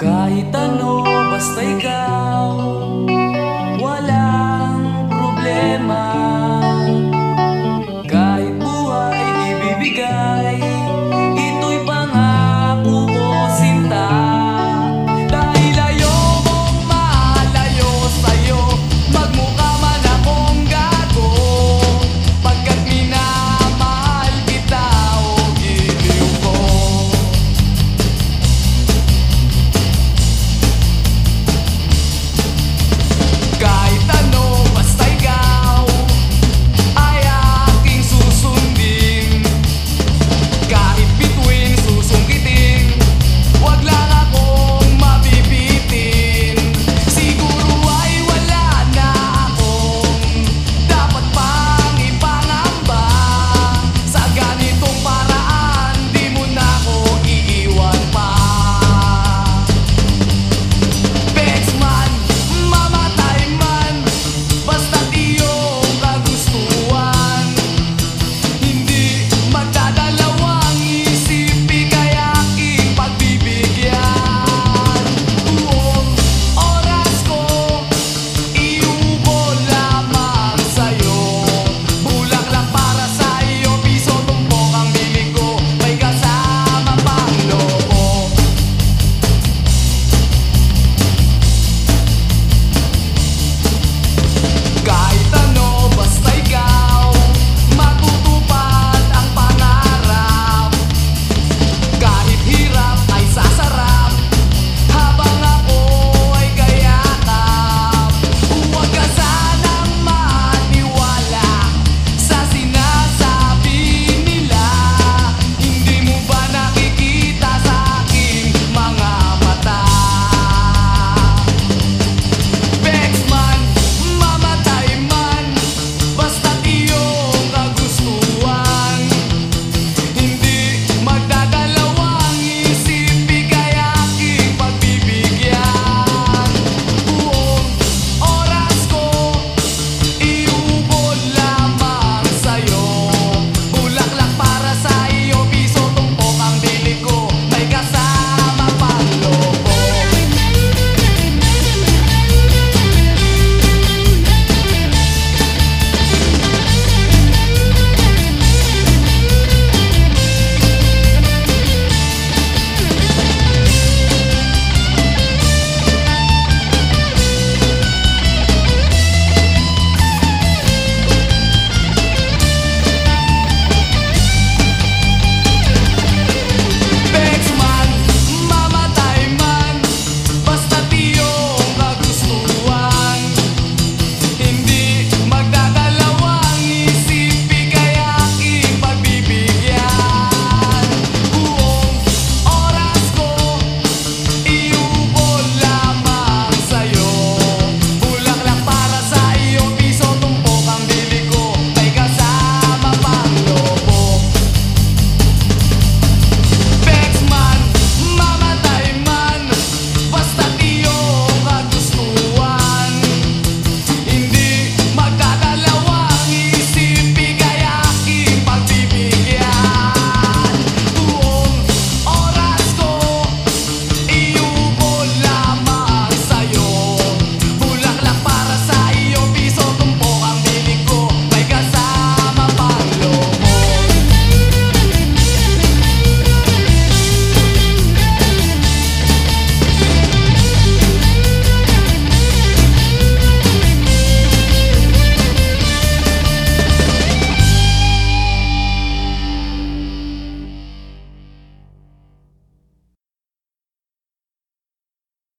Kahit ano, basta ikaw.